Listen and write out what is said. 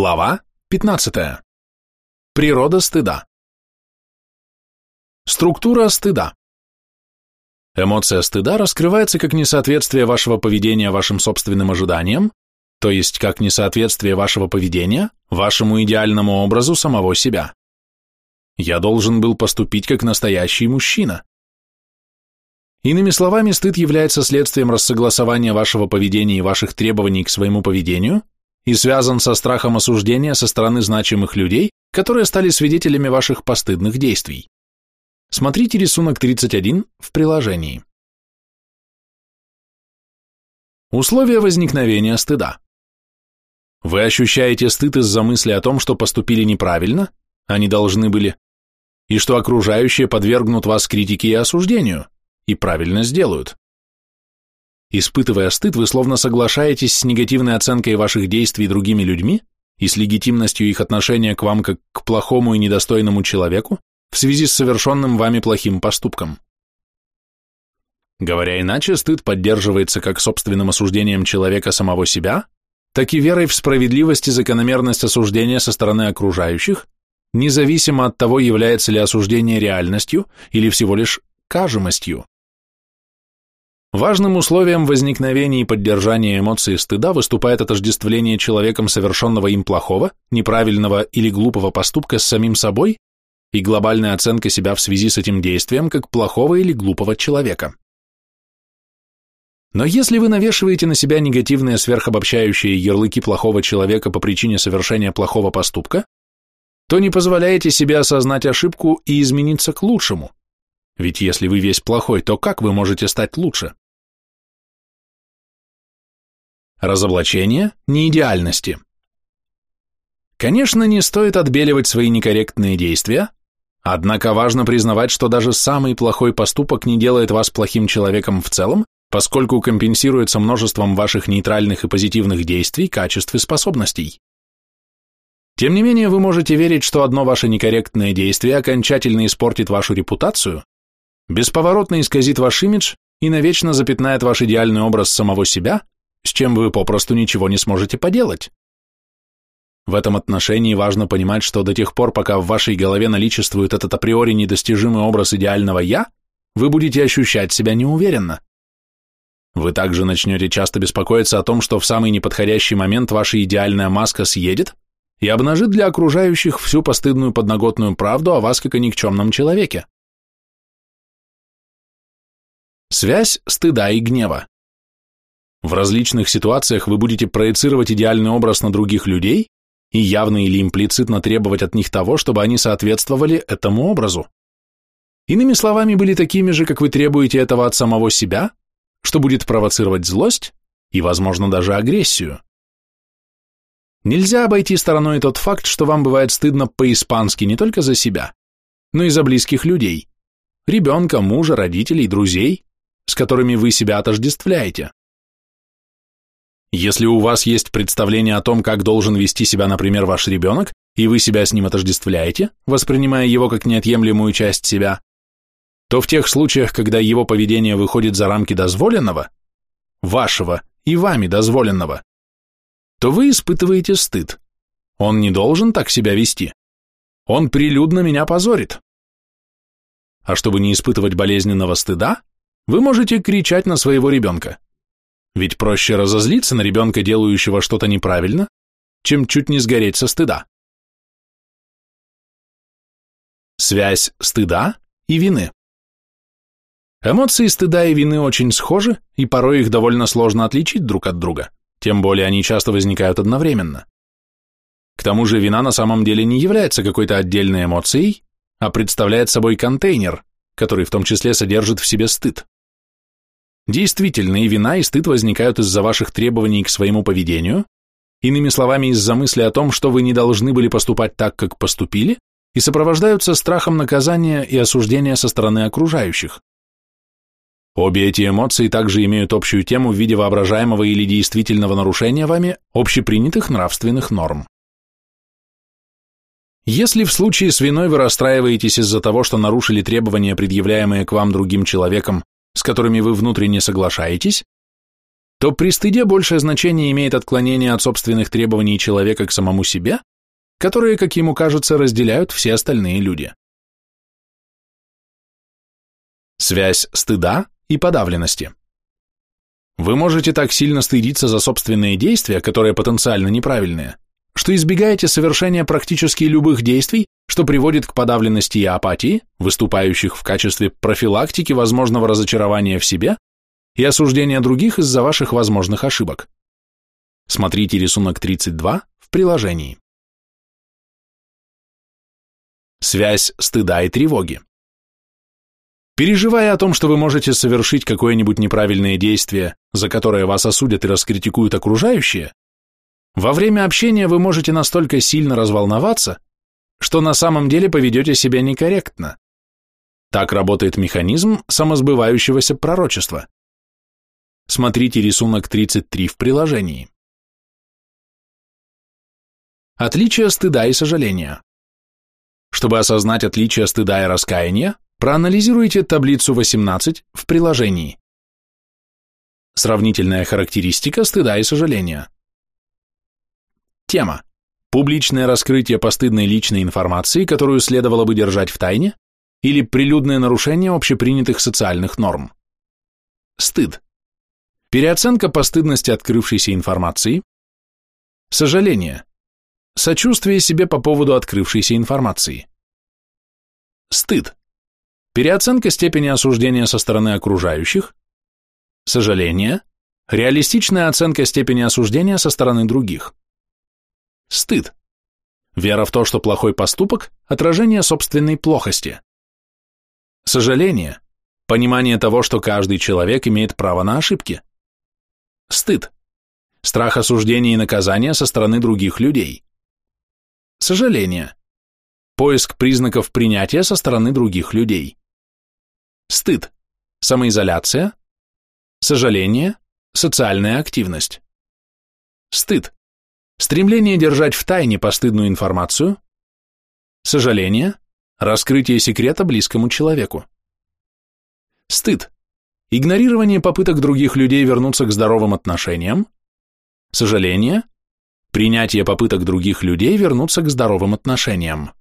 Глава 15. Природа стыда. Структура стыда. Эмоция стыда раскрывается как несоответствие вашего поведения вашим собственным ожиданиям, то есть как несоответствие вашего поведения вашему идеальному образу самого себя. Я должен был поступить как настоящий мужчина. Иными словами, стыд является следствием рассогласования вашего поведения и ваших требований к своему поведению – и связан со страхом осуждения со стороны значимых людей, которые стали свидетелями ваших постыдных действий. Смотрите рисунок 31 в приложении. Условия возникновения стыда. Вы ощущаете стыд из-за мысли о том, что поступили неправильно, они должны были, и что окружающие подвергнут вас критике и осуждению, и правильно сделают. Испытывая стыд, вы словно соглашаетесь с негативной оценкой ваших действий другими людьми и с легитимностью их отношения к вам как к плохому и недостойному человеку в связи с совершенным вами плохим поступком. Говоря иначе, стыд поддерживается как собственным осуждением человека самого себя, так и верой в справедливость и закономерность осуждения со стороны окружающих, независимо от того, является ли осуждение реальностью или всего лишь кажемостью. Важным условием возникновения и поддержания эмоции стыда выступает отождествление человеком совершенного им плохого, неправильного или глупого поступка с самим собой и глобальная оценка себя в связи с этим действием как плохого или глупого человека. Но если вы навешиваете на себя негативные сверхобобщающие ярлыки плохого человека по причине совершения плохого поступка, то не позволяете себе осознать ошибку и измениться к лучшему, ведь если вы весь плохой, то как вы можете стать лучше? Разоблачение неидеальности. Конечно, не стоит отбеливать свои некорректные действия, однако важно признавать, что даже самый плохой поступок не делает вас плохим человеком в целом, поскольку компенсируется множеством ваших нейтральных и позитивных действий, качеств и способностей. Тем не менее, вы можете верить, что одно ваше некорректное действие окончательно испортит вашу репутацию, бесповоротно исказит ваш имидж и навечно запятнает ваш идеальный образ самого себя, с чем вы попросту ничего не сможете поделать. В этом отношении важно понимать, что до тех пор, пока в вашей голове наличествует этот априори недостижимый образ идеального «я», вы будете ощущать себя неуверенно. Вы также начнете часто беспокоиться о том, что в самый неподходящий момент ваша идеальная маска съедет и обнажит для окружающих всю постыдную подноготную правду о вас как о никчемном человеке. Связь стыда и гнева. В различных ситуациях вы будете проецировать идеальный образ на других людей и явно или имплицитно требовать от них того, чтобы они соответствовали этому образу. Иными словами, были такими же, как вы требуете этого от самого себя, что будет провоцировать злость и, возможно, даже агрессию. Нельзя обойти стороной тот факт, что вам бывает стыдно по-испански не только за себя, но и за близких людей, ребенка, мужа, родителей, друзей, с которыми вы себя отождествляете. Если у вас есть представление о том, как должен вести себя, например, ваш ребенок, и вы себя с ним отождествляете, воспринимая его как неотъемлемую часть себя, то в тех случаях, когда его поведение выходит за рамки дозволенного, вашего и вами дозволенного, то вы испытываете стыд. Он не должен так себя вести. Он прилюдно меня позорит. А чтобы не испытывать болезненного стыда, вы можете кричать на своего ребенка. Ведь проще разозлиться на ребенка, делающего что-то неправильно, чем чуть не сгореть со стыда. Связь стыда и вины. Эмоции стыда и вины очень схожи, и порой их довольно сложно отличить друг от друга, тем более они часто возникают одновременно. К тому же вина на самом деле не является какой-то отдельной эмоцией, а представляет собой контейнер, который в том числе содержит в себе стыд. Действительно, и вина, и стыд возникают из-за ваших требований к своему поведению, иными словами, из-за мысли о том, что вы не должны были поступать так, как поступили, и сопровождаются страхом наказания и осуждения со стороны окружающих. Обе эти эмоции также имеют общую тему в виде воображаемого или действительного нарушения вами общепринятых нравственных норм. Если в случае с виной вы расстраиваетесь из-за того, что нарушили требования, предъявляемые к вам другим человеком, с которыми вы внутренне соглашаетесь, то при стыде большее значение имеет отклонение от собственных требований человека к самому себе, которые, как ему кажется, разделяют все остальные люди. Связь стыда и подавленности. Вы можете так сильно стыдиться за собственные действия, которые потенциально неправильные, что избегаете совершения практически любых действий, что приводит к подавленности и апатии, выступающих в качестве профилактики возможного разочарования в себе и осуждения других из-за ваших возможных ошибок. Смотрите рисунок 32 в приложении. Связь стыда и тревоги. Переживая о том, что вы можете совершить какое-нибудь неправильное действие, за которое вас осудят и раскритикуют окружающие, во время общения вы можете настолько сильно разволноваться, что на самом деле поведете себя некорректно. Так работает механизм самосбывающегося пророчества. Смотрите рисунок 33 в приложении. Отличие стыда и сожаления. Чтобы осознать отличие стыда и раскаяния, проанализируйте таблицу 18 в приложении. Сравнительная характеристика стыда и сожаления. Тема. Публичное раскрытие постыдной личной информации, которую следовало бы держать в тайне, или прилюдное нарушение общепринятых социальных норм. Стыд. Переоценка постыдности открывшейся информации. Сожаление. Сочувствие себе по поводу открывшейся информации. Стыд. Переоценка степени осуждения со стороны окружающих. Сожаление. Реалистичная оценка степени осуждения со стороны других. Стыд. Вера в то, что плохой поступок – отражение собственной плохости. Сожаление. Понимание того, что каждый человек имеет право на ошибки. Стыд. Страх осуждения и наказания со стороны других людей. Сожаление. Поиск признаков принятия со стороны других людей. Стыд. Самоизоляция. Сожаление. Социальная активность. Стыд. Стремление держать в тайне постыдную информацию. Сожаление. Раскрытие секрета близкому человеку. Стыд. Игнорирование попыток других людей вернуться к здоровым отношениям. Сожаление принятие попыток других людей вернуться к здоровым отношениям.